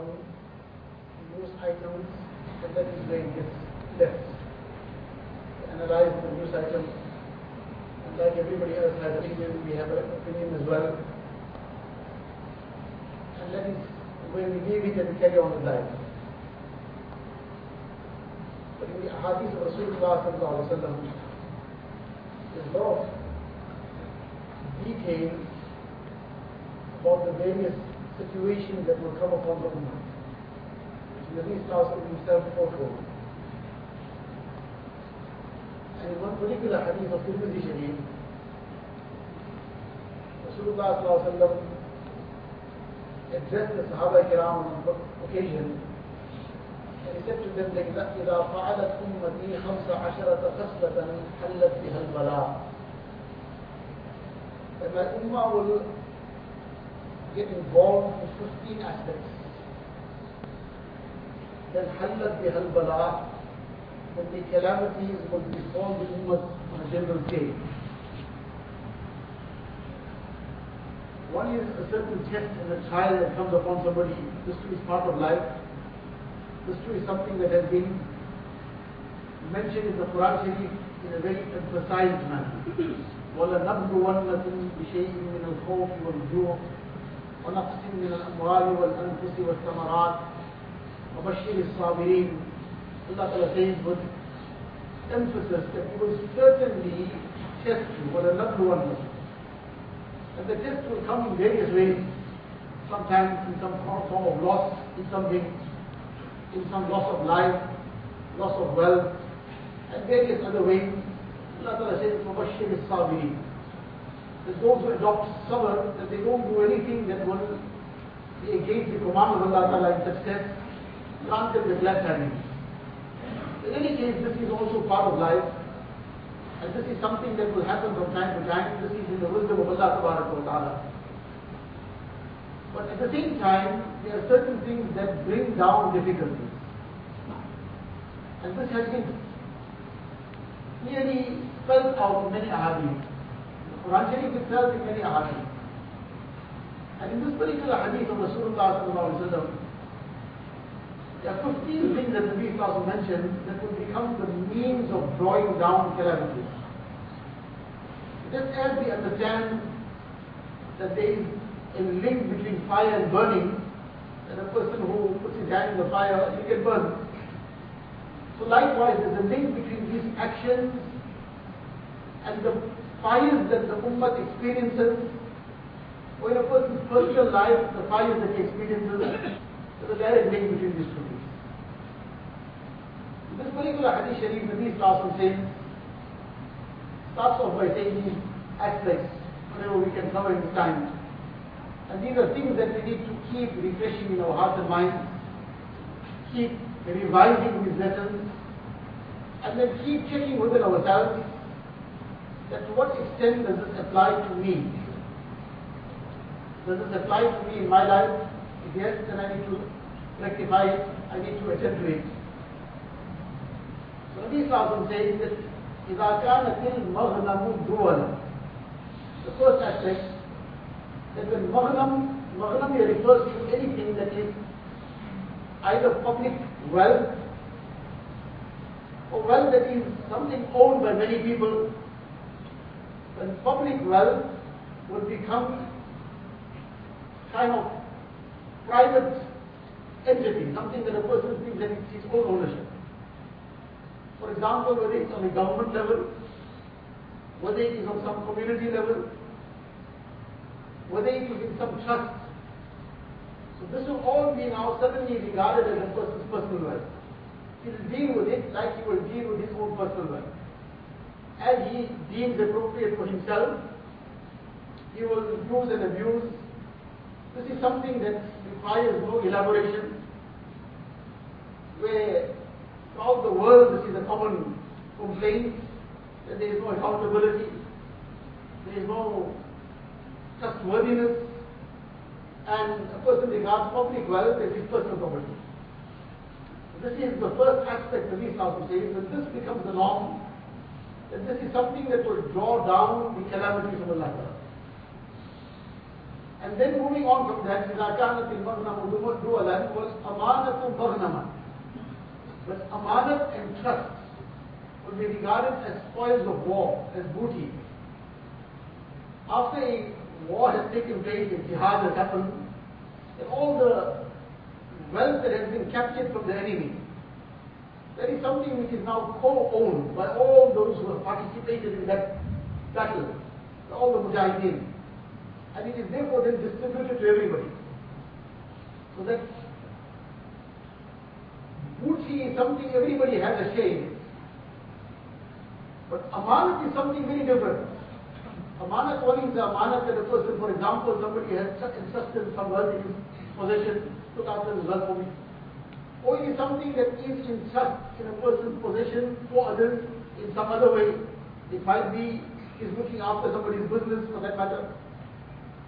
from news items, and that is where it gets left. Analyze the news item, and like everybody else has opinion, we have an opinion as well. And that is when we leave it and carry on with life. But in the hadith of Rasulullah there's a lot of detail about the various situations that will come upon the Ummah. Which Nabi himself foretold. And in one particular hadith of Tirmidhi Sharif, Rasulullah addressed the Sahaba Kiram on one occasion and he said to them, إذا فعلت أمتي خمس عشرة خصلة حلت بها البلاء. That my ummah will get involved in 15 aspects. Then حلت بها البلاء. Then the calamities will befall the ummah on a general scale. One is a certain test and a trial that comes upon somebody. This too is part of life. This too is something that has been mentioned in the Quran Sharif in a very emphasized manner. وَلَنَبْلُوَنَّكُمْ بِشَيْءٍ مِنَ الْخَوْفِ وَالْجُوعِ ونقص من الأموال والأنفس والثمرات وبشر الصابرين Allah Ta'ala says with emphasis that He will certainly test you وَلَنَبْلُوَنَّكُمْ and the test will come in various ways. Sometimes in some form of loss in something, in some loss of life, loss of wealth, and various other ways. Allah Ta'ala says, Mubashir is who adopt sabr, that they don't do anything that will be against the command of Allah Ta'ala in success, grant them the. In any case, this is also part of life. And this is something that will happen from time to time. This is in the wisdom of Allah ta'ala. But at the same time, there are certain things that bring down difficulties. And this has been clearly spelled out in many ahadith. Quran itself in many ahadith. And in this particular hadith of Rasulullah sallallahu there are 15 things that the Nabi Sallallahu mentioned that would become the means of drawing down calamities. Just as we understand that there is a link between fire and burning, that a person who puts his hand in the fire, he can burn. So likewise, there's a link between these actions and the fires that the ummah experiences, or in a person's personal life, the fires that he experiences, there's a direct link between these two things. This particular hadith sharif, Nabi Sallallahu says, starts off by saying these aspects, whatever we can cover in time. And these are things that we need to keep refreshing in our hearts and minds, keep revising these lessons, and then keep checking within ourselves that to what extent does this apply to me? Does this apply to me in my life? If yes, then I need to rectify it, I need to attend to it. So Nabi Sallallahu says that إذا كانت المغنم دولا The first aspect that when maghnam, maghnam here refers to anything that is either public wealth or wealth that is something owned by many people. when public wealth would become kind of private entity, something that a person thinks that it's his own ownership. For example, whether it's on a government level, whether it is on some community level, whether it is in some trust. So this will all be now suddenly regarded as a person's personal wealth. He will deal with it like he will deal with his own personal wealth. As he deems appropriate for himself, he will use and abuse. This is something that requires no elaboration, where throughout the world this is a common complaint that there is no accountability, there is no trustworthiness, and a person regards public wealth as his personal property. This is the first aspect of Islam says that this becomes the norm, that this is something that will draw down the calamities of Allah. And then moving on from that, إِذَا كَانَتِ الْمَغْنَمُ دُوَلًا was أَمَانَةٌ مَغْنَمًا. But amanat and trust will be regarded as spoils of war, as booty. After a war has taken place, a jihad has happened, and all the wealth that has been captured from the enemy, that is something which is now co-owned by all those who have participated in that battle, all the mujahideen. And it is therefore then distributed to everybody. So that booty is something everybody has a share in. But amanat is something very different. Amanat one is the amanat that a person, for example, somebody has entrusted some wealth in his possession, look after his wealth for me. Or it is something that is in trust in a person's possession for others in some other way. It might be he's looking after somebody's business for that matter.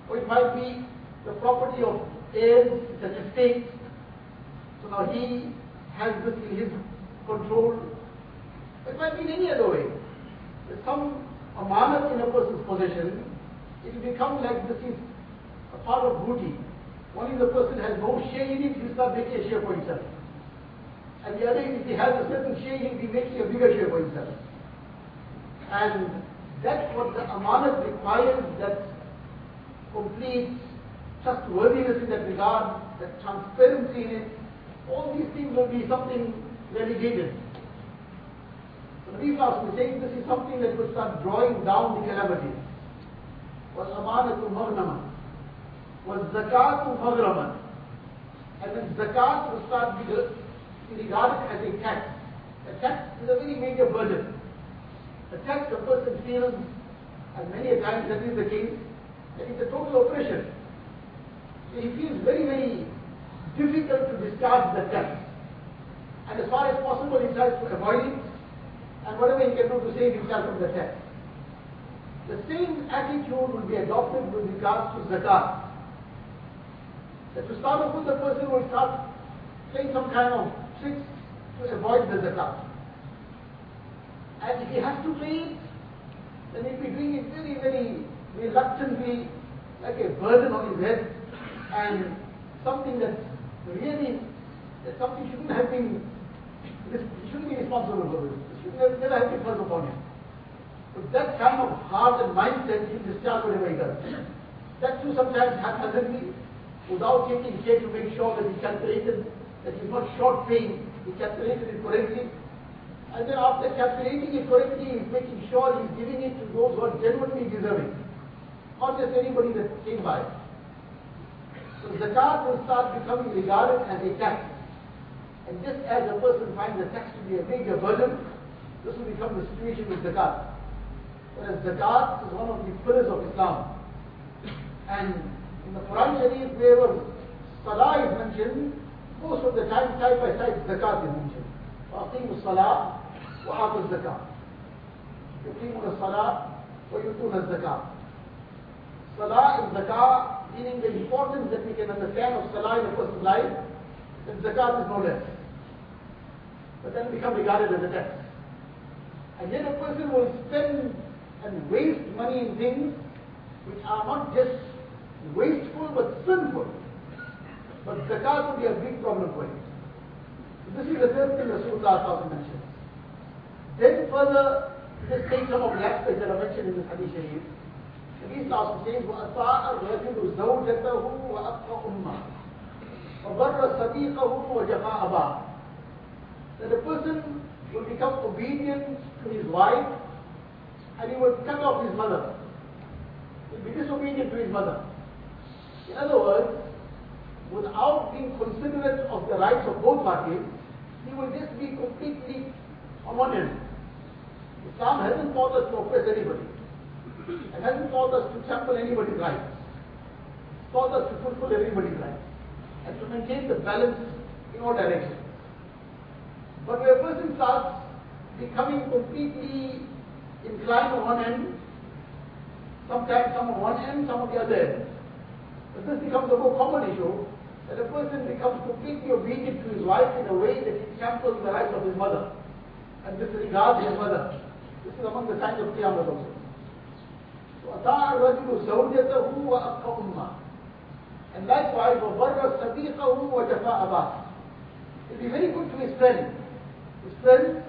Or it might be the property of heirs, it's an estate. So now he has this in his control. It might be in any other way. There's some amanat in a person's possession, it will become like this is a part of booty. Only the person has no share in it, he'll start making a share for himself. And the other is if he has a certain share, he'll be making a bigger share for himself. And that's what the amanat requires, that complete trustworthiness in that regard, that transparency in it. All these things will be something relegated. So Nabi Sallallahu is saying this is something that will start drawing down the calamities. وَالْأَمَانَةُ مَغْنَمًا وَالزَّكَاةُ مَغْرَمًا And then zakat will start be regarded as a tax. A tax is a very major burden. A tax a person feels, and many a times that is the case, that it's a total oppression. So he feels very, very difficult to discharge the tax. And as far as possible, he tries to avoid it, and whatever he can do to save himself from the tax. The same attitude will be adopted with regards to zakat. That to start off with, the person will start playing some kind of to avoid the zakat. And if he has to pay it, then he'll be doing it very, very reluctantly, like a burden on his head, and something that's really, that something shouldn't have been, he shouldn't be responsible for this. It should never, never have been put upon him. With that kind of heart and mindset, he discharge whatever he does. That too sometimes haphazardly, without taking care to make sure that he calculated, that he's not short paying, he calculated it correctly. And then after calculating it correctly, he's making sure he's giving it to those who are genuinely deserving. Not just anybody that came by. So zakat will start becoming regarded as a tax. And just as a person finds the tax to be a major burden, this will become the situation with zakat. Whereas zakat is one of the pillars of Islam. And in the Quran Sharif, wherever salah is mentioned, most of the time, side by side, zakat is mentioned. وأقيموا الصلاة وآتوا الزكاة. يقيمون الصلاة ويؤتون الزكاة. Salah and zakah, meaning the importance that we can understand of salah in a person's life, and zakat is no less. But then become regarded as a tax. And yet a person will spend and waste money in things which are not just wasteful but sinful. But zakat will be a big problem for him. This is the first thing Rasulullah mentions. Then further, let's take some of the aspects that are mentioned in this hadith sharif. Nabi Sallallahu says, وَأَطَاعَ الرَّجُلُ زَوْجَتَهُ وَأَبْقَى أُمَّهُ وَبَرَّ صَدِيقَهُ وَجَفَى أَبَاهُ That a person will become obedient to his wife and he will cut off his mother. He will be disobedient to his mother. In other words, without being considerate of the rights of both parties, he will just be completely end. Islam hasn't taught us to oppress anybody. It hasn't taught us to trample anybody's rights. It's taught us to fulfill everybody's rights and to maintain the balance in all directions. But when a person starts becoming completely inclined on one end, sometimes some on one end, some on the other end. This becomes a more common issue, that a person becomes completely obedient to his wife in a way that he tramples the rights of his mother and disregards his mother. This is among the signs of Qiyamah also. So, أَطَاعَ الرَّجُلُ زَوْجَتَهُ وَأَبْقَى أُمَّهُ And likewise, وَبَرَّ صَدِيقَهُ وَجَفَاءَ أَبَاهُ He'll be very good to his friends. His friends,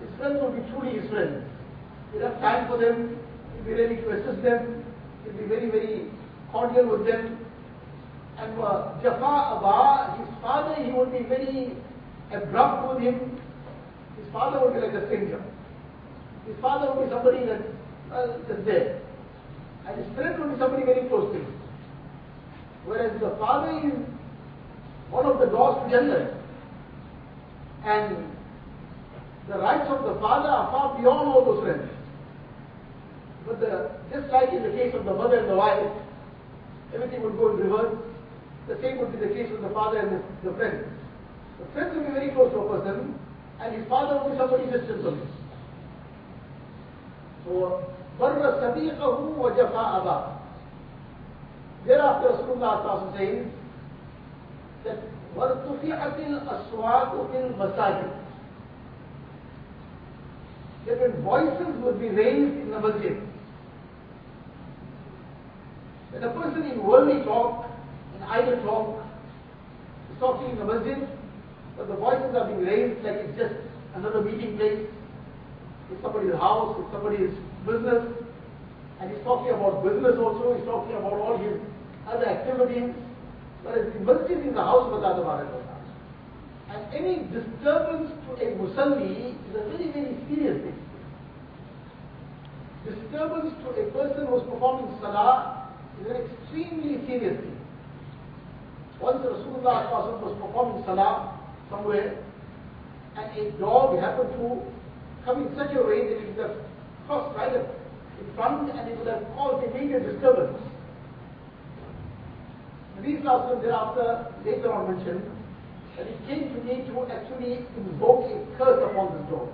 his friends will be truly his friends. He'll have time for them, he'll be ready to assist them, he'll be very, very cordial with them. and Jafa Abba, his father, he would be very abrupt with him. His father would be like a stranger. His father would be somebody that, well, just there. And his friend would be somebody very close to him. Whereas the father is one of the doors to Jannah. And the rights of the father are far beyond all those friends. But the, just like in the case of the mother and the wife, everything would go in reverse. The same would be the case with the father and the, the friend. The friend will be very close to a person, and his father will be somebody distant from him. So, بَرَّ صَدِيقَهُ وَجَفَاءَ أَبَاهُ Thereafter Rasulullah says that وَارْتُفِعَتِ الْأَصْوَاتُ فِي الْمَسَاجِدِ That when voices will be raised in the masjid, when a person in worldly talk, in idle talk, is talking in the masjid, but the voices are being raised like it's just another meeting place, it's somebody's house, it's somebody's business, and he's talking about business also, he's talking about all his other activities, whereas the masjid is the house of Allah Ta'ala. And any disturbance to a musalli is a very, very serious thing. Disturbance to a person who is performing salah is an extremely serious thing. Once Rasulullah was performing salah somewhere, and a dog happened to come in such a way that it would have crossed right up in front and it would have caused a major disturbance. Nabi Sallallahu thereafter later on mentioned that it came to me to actually invoke a curse upon this dog.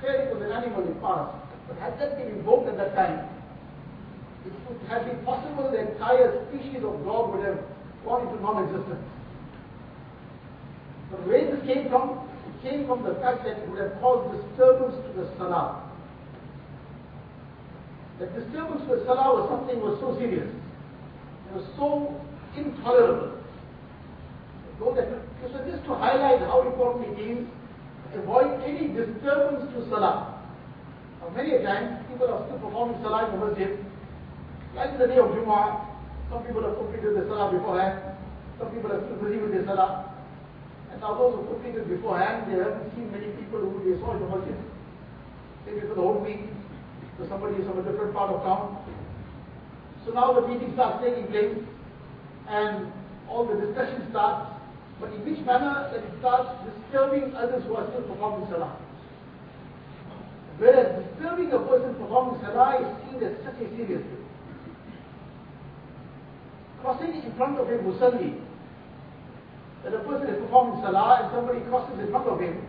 Here it was an animal in past, but had that been invoked at that time, it would have been possible the entire species of dog would have gone into non-existence. But where this came from? It came from the fact that it would have caused disturbance to the salah. The disturbance to the salah was something was so serious. It was so intolerable. So, that, so just to highlight how important it is, avoid any disturbance to salah. Now, many a times people are still performing salah in the masjid, like the day of Jumu'ah, some people have completed the salah beforehand, some people are still with their salah. And now those who completed beforehand, they haven't seen many people who they saw in the masjid. Maybe for the whole week, so somebody is from a different part of town. So now the meeting starts taking place, and all the discussion starts, but in which manner that it starts disturbing others who are still performing salah. Whereas disturbing a person performing salah is seen as such a serious thing crossing in front of a musalli, that a person is performing salah and somebody crosses in front of him,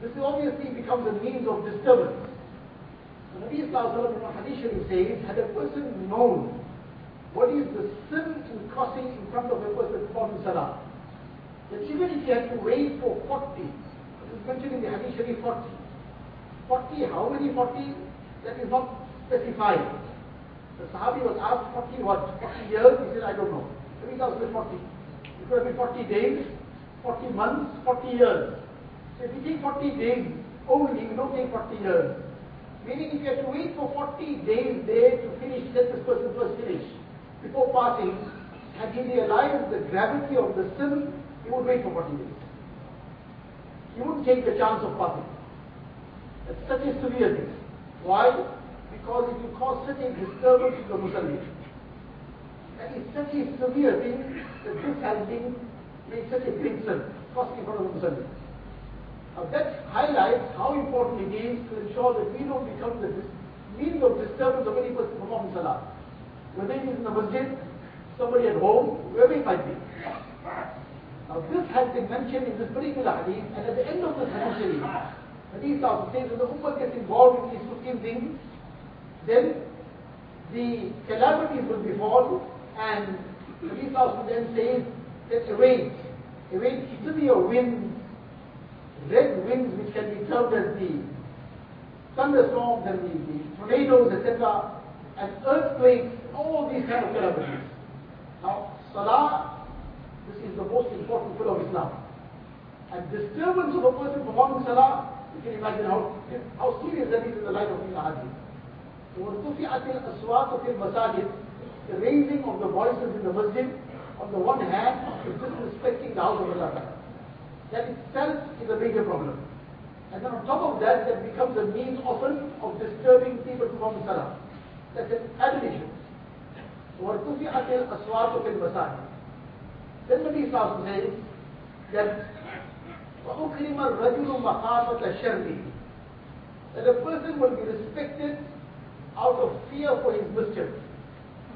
this obviously becomes a means of disturbance. The Nabi Sallallahu in Hadith says, had a person known what is the sin in crossing in front of a person performing salah, that even if he had to wait for 40, it is mentioned in the Hadith Sharif 40, 40, how many 40? That is not specified. The Sahabi was asked 40 what? 40 years? He said, I don't know. Maybe that was 40. It could have been 40 days, 40 months, 40 years. So if you take 40 days only, you don't take 40 years. Meaning if you have to wait for 40 days there to finish, let this person first finish. Before passing, had he realized the gravity of the sin, he would wait for 40 days. He wouldn't take the chance of passing. It's such a severe thing. Why? Because it will cause such a disturbance to the musalli. That is such a severe thing that this has been made such a big sin, front of the musalli. Now that highlights how important it is to ensure that we don't become the means of disturbance of any person performing salah. Whether it is in the masjid, somebody at home, wherever it might be. Now this has been mentioned in this particular hadith, and at the end of this hadith, hadith says that the ummah gets involved in these 15 things, then the calamities will befall and also then says that a wind, a wind, severe winds, red winds which can be termed as the thunderstorms and the, the tornadoes, etc., and earthquakes, all these kind of calamities. Now, Salah, this is the most important pillar of Islam. And disturbance of a person performing Salah, you can imagine how, how serious that is in the light of the Hadith. The raising of the voices in the masjid, on the one hand, is disrespecting the house of Allah. That itself is a major problem. And then on top of that, that becomes a means often of disturbing people from Salah. That's an admonition. وَارْتُفِعَتِ الْأَصْوَاتُ فِي الْمَسَاجِدِ Then Nabi Sallallahu says that وَأُكْرِمَ الرَّجُلُ مَخَافَةَ شَرِّهِ That a person will be respected out of fear for his mischief,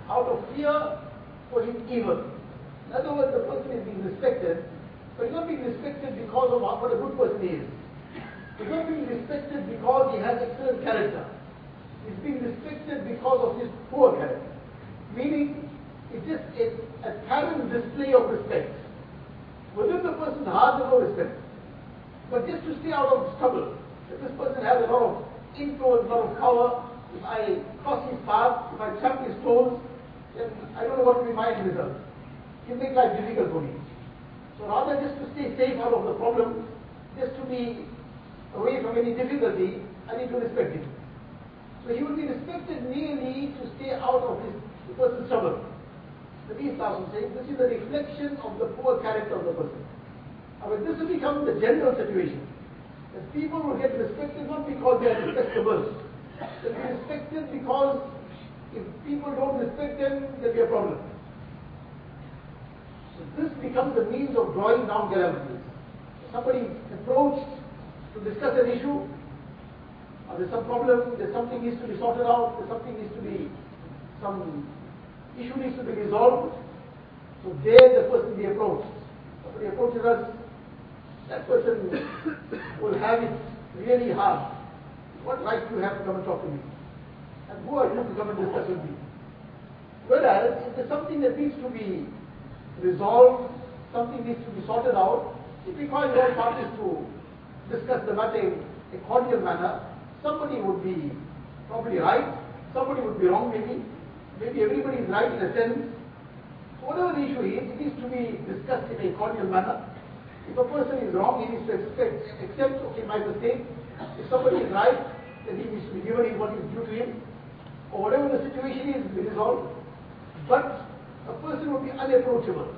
out of fear for his evil. In other words, the person is being respected, but he's not being respected because of what a good person is. He's not being respected because he has excellent character. He's being respected because of his poor character. Meaning, it's just a apparent display of respect. Within the person's heart, there's no respect. But just to stay out of trouble, if this person has a lot of influence, a lot of power, if I cross his path, if I tramp his toes, then I don't know what will be my result. He'll make life difficult for me. So rather just to stay safe out of the problem, just to be away from any difficulty, I need to respect him. So he will be respected merely to stay out of his person's trouble. The Islam says this is a reflection of the poor character of the person. However, this will become the general situation. That people will get respected not because they are respectable. They'll be respected because if people don't respect them, there'll be a problem. So this becomes a means of drawing down calamities. Somebody approached to discuss an issue, there's some problem, there's something needs to be sorted out, there's something needs to be, some issue needs to be resolved. So there the person be approached. Somebody approaches us, that person will have it really hard. What right do you have to come and talk to me? And who are you to come and discuss with me? Whereas, if there's something that needs to be resolved, something needs to be sorted out, it requires all parties to discuss the matter in a cordial manner. Somebody would be probably right, somebody would be wrong maybe, maybe everybody is right in a sense. So whatever the issue is, it needs to be discussed in a cordial manner. If a person is wrong, he needs to expect, accept, okay, my mistake. If somebody is right, then he be given what is due to him. Or whatever the situation is, be resolved. But a person will be unapproachable.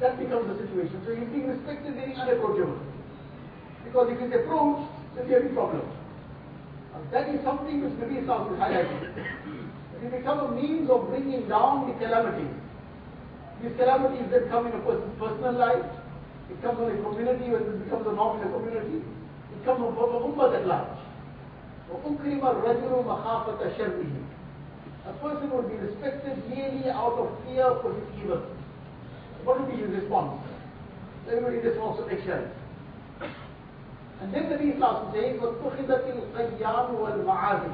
That becomes the situation. So he's being respected, being unapproachable. Because if he's approached, then there will be problem. And that is something which Nabi Islam is highlighting. It becomes a means of bringing down the calamities. These calamities that come in a person's personal life, it comes on a community, when it becomes a norm in a community, it comes on the ummah at large. وَأُكْرِمَ الرَّجُلُ مَخَافَةَ شَرِّهِ A person will be respected merely out of fear for his evil. What will be his response? Everybody just wants to make sure. And then the Islam says, وَاتُّخِذَتِ الْقَيَّامُ وَالْمَعَازِمُ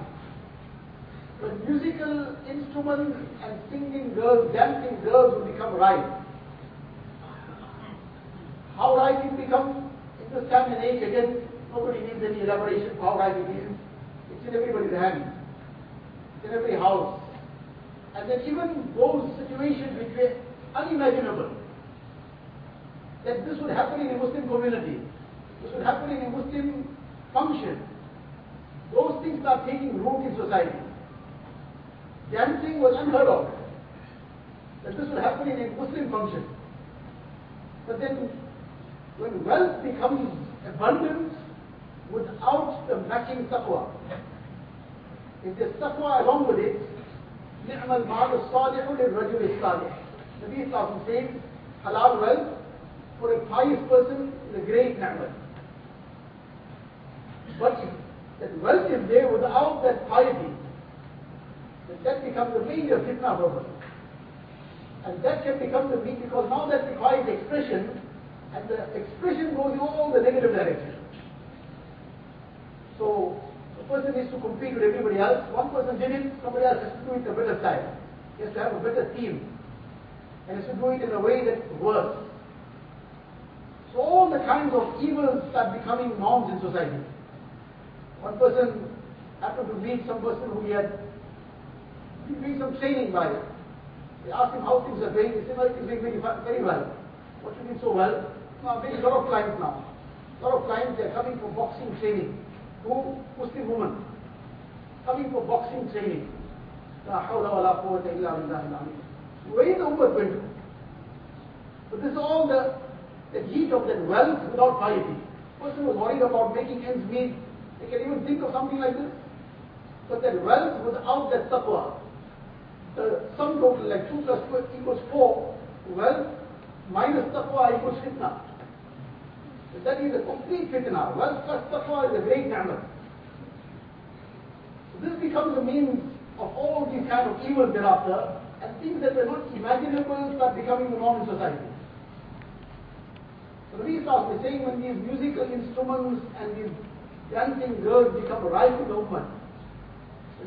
When musical instruments and singing girls, dancing girls will become rife. How rife it becomes in this time and age, again, nobody needs any elaboration of how rife it is. In everybody's hand. In every house. And then even those situations which were unimaginable, that this would happen in a Muslim community, this would happen in a Muslim function, those things are taking root in society. Dancing was unheard of. That this would happen in a Muslim function. But then, when wealth becomes abundant without the matching taqwa, if there's taqwa along with it, نعم المال الصالح للرجل الصالح. Nabi Islam says, halal wealth for a pious person is a great ni'mat. But if that wealth is there without that piety, then that becomes a major fitna for a person. And that can become the mean because now that requires expression, and the expression goes in all the negative direction. So, a person needs to compete with everybody else. One person did it, somebody else has to do it a better time. He has to have a better team. And has to do it in a way that works. So all the kinds of evils start becoming norms in society. One person happened to meet some person who he had been doing some training by They asked him how things are going. He said, well, it's going very, very well. What you mean so well? Now, a lot of clients now. A lot of clients, they're coming for boxing training two Muslim woman coming for boxing training. La hawla wa la quwwata illa billahi Where is the ummah going to? So this is all the, the heat of that wealth without piety. Person was worried about making ends meet. They can even think of something like this. But that wealth without that taqwa, the sum total like 2 plus 2 equals 4, wealth minus taqwa equals fitna. That is a complete fitna. Wealth plus taqwa is a great ni'mah. So this becomes a means of all these kind of evils thereafter, and things that were not imaginable start becoming the norm in society. So the Nabi is saying when these musical instruments and these dancing girls become rife in the Ummah,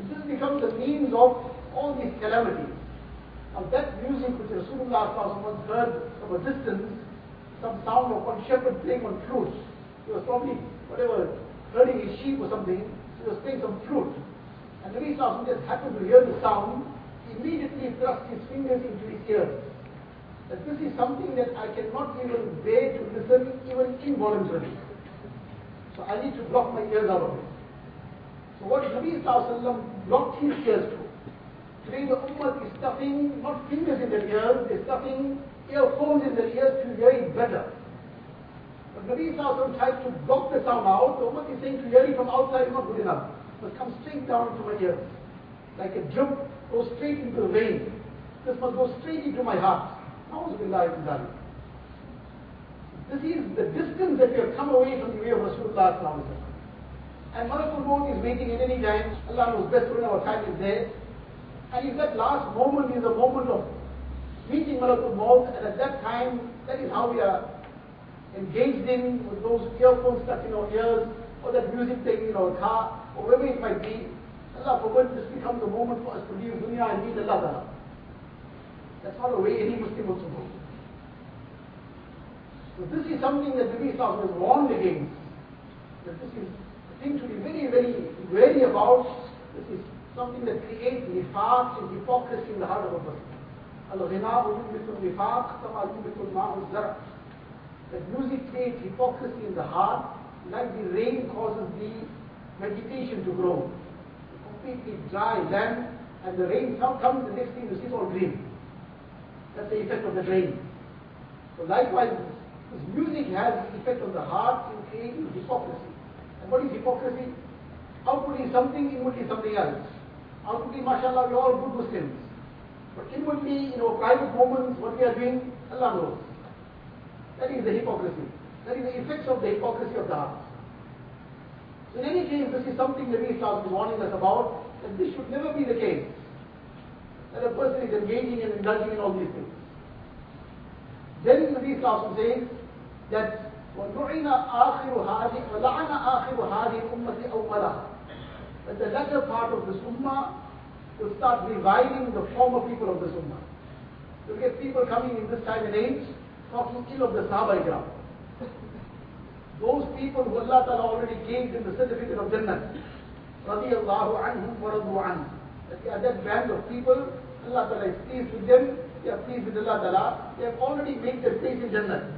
this becomes the means of all these calamities. Now that music which Rasulullah once heard from a distance, some sound of one shepherd playing on flute. He was probably, whatever, herding his sheep or something, he was playing some flute. And Nabi Sallallahu just happened to hear the sound, he immediately thrust his fingers into his ears. That this is something that I cannot even bear to listen even involuntarily. So I need to block my ears out of it. So what Nabi Sallallahu blocked his ears to. Today the Ummah is stuffing not fingers in their ears, they're stuffing earphones in their ears to hear it better. But Nabi Sallallahu tried to block the sound out. The Ummah is saying to hear it from outside is not good enough must come straight down to my ears. Like a drip goes straight into the vein. This must go straight into my heart. This is the distance that we have come away from the way of Rasulullah And Malakul Maut is waiting at any time. Allah knows best when our time is there. And if that last moment is a moment of meeting Malakul Maut, and at that time, that is how we are engaged in with those earphones stuck in our ears, or that music playing in our car, or wherever it might be, Allah forbid this becomes a moment for us to leave dunya and meet Allah. That's not the way any Muslim would suppose. So this is something that Nabi Sallallahu was warned against. That this is a thing to be very, very wary about. This is something that creates nifaq and hypocrisy in the heart of a person. الغناء ينبت النفاق كما ينبت الماء الزرع. That music creates hypocrisy in the heart, like the rain causes the vegetation to grow. Completely dry land, and the rain comes, the next thing you see it's all green. That's the effect of the rain. So likewise, this music has effect on the heart in creating hypocrisy. And what is hypocrisy? Outwardly something, inwardly something else. Outwardly, mashallah, we're all good Muslims. But inwardly, in our private moments, what we are doing, Allah knows. That is the hypocrisy. That is the effects of the hypocrisy of the heart. In any case, this is something Nabi Islam is warning us about, that this should never be the case. That a person is engaging and indulging in all these things. Then Nabi Islam says that وَلُعِنَ آخِرُ هَذِهِ وَلَعَنَ آخِرُ هَذِهِ الْأُمَّةِ أَوَّلَهَا That the latter part of this ummah will start reviving the former people of this ummah. You get people coming in this time and age talking ill of the Sahaba Ikram. Those people who Allah Ta'ala already gave them the certificate of Jannah. Radiallahu anhum wa radu an. That they are that band of people, Allah Ta'ala is pleased with them, they are pleased with Allah Ta'ala, they have already made their place in Jannah.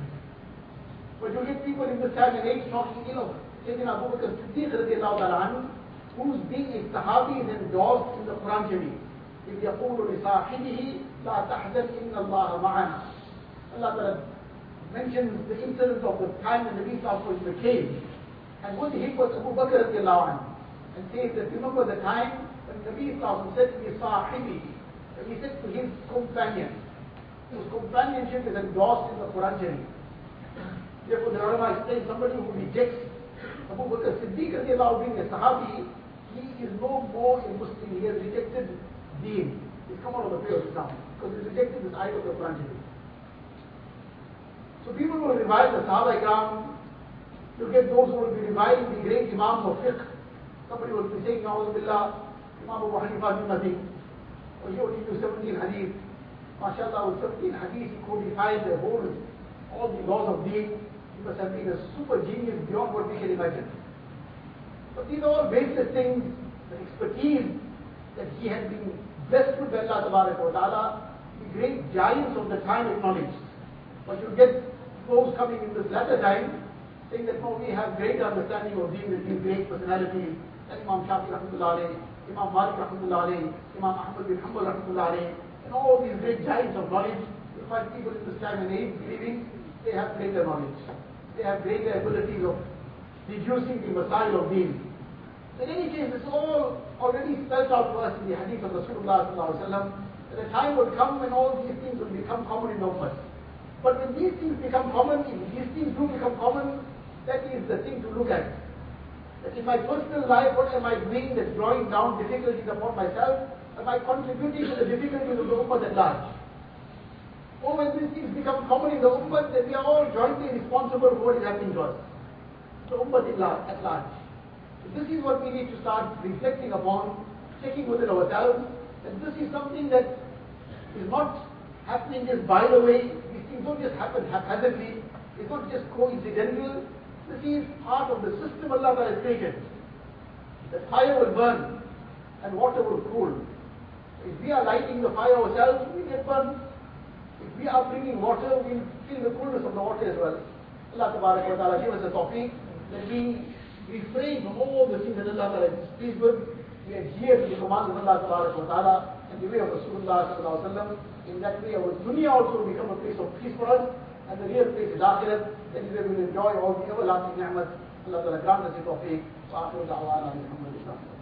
But you get people in this time and age talking, you know, Sayyidina Abu Bakr Siddiq radiallahu ta'ala anhu, whose being a sahabi is endorsed in the Quran Sharif. إذ يقول لصاحبه لا تحزن إن الله معنا. Allah Ta'ala mentions the incident of the time when Nabi Sallallahu was in the cave. And what he was Abu Bakr and says that remember the time when Nabi Sallallahu said to his sahibi, when he said to his companion, whose companionship is endorsed in the Quran Sharif. Therefore the ulama explain somebody who rejects Abu Bakr Siddiq being a sahabi, he is no more a Muslim, he has rejected deen. He's come out of the way of Islam because he rejected this ayah of Quran So people will revile the Sahaba Ikram. You get those who will be reviling the great Imams of fiqh. Somebody will be saying, Na'udhu Billah, Imam Abu Hanifa knew nothing. Or he only knew 17 hadith. MashaAllah, with 17 hadith he codified the whole, all the laws of deen. He must have been a super genius beyond what we can imagine. But these are all baseless things, the expertise that he had been blessed with by Allah Ta'ala, the great giants of the time acknowledged. But you get those coming in this latter time saying that no, we have great understanding of these, these great personalities, like Imam Shafi rahmatullah Imam Malik rahmatullah Imam Ahmad bin Hanbal and all these great giants of knowledge. You find people in this time and age believing they have greater knowledge. They have greater abilities of deducing the masa'il of deen. In any case, it's all already spelled out to us in the hadith of Rasulullah that a time will come when all these things will become common in the ummah. But when these things become common, if these things do become common, that is the thing to look at. That in my personal life, what am I doing that's drawing down difficulties upon myself? Am I contributing to the difficulties of the ummah at large? Or when these things become common in the ummah, then we are all jointly responsible for what is happening to us. Ummah at large. This is what we need to start reflecting upon, checking within ourselves, that this is something that is not happening just by the way, these things don't just happen haphazardly, it's not just coincidental, this is part of the system Allah has created. The fire will burn and water will cool. If we are lighting the fire ourselves, we get burned. If we are bringing water, we feel the coolness of the water as well. Allah ta'ala give us a tawfiq that we refrain from all the things that Allah Ta'ala is pleased with. We adhere to the commands of Allah Ta'ala and the way of Rasulullah Sallallahu Alaihi Wasallam. In that way, our dunya also will become a place of peace for us and the real place is akhirat. That is where we will enjoy all the everlasting ni'mat. Allah Ta'ala grant us the tawfiq. Wa akhiru da'wana alhamdulillah.